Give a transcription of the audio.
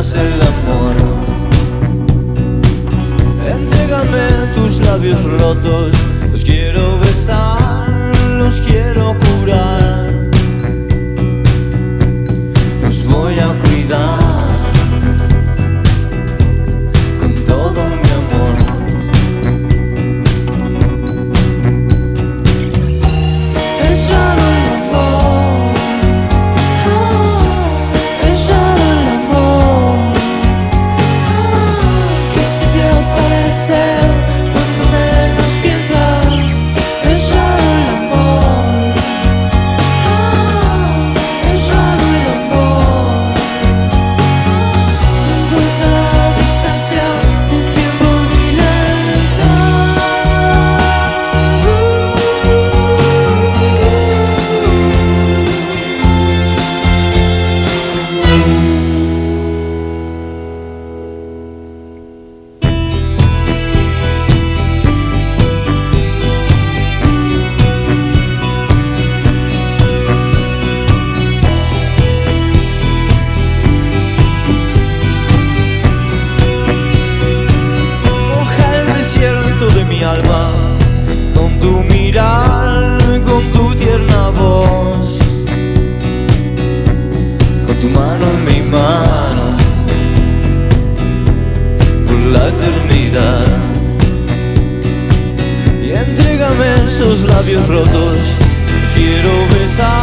nace el amor. Entrégame tus labios rotos la eternidad. Y entrégame sus labios rotos, quiero besar.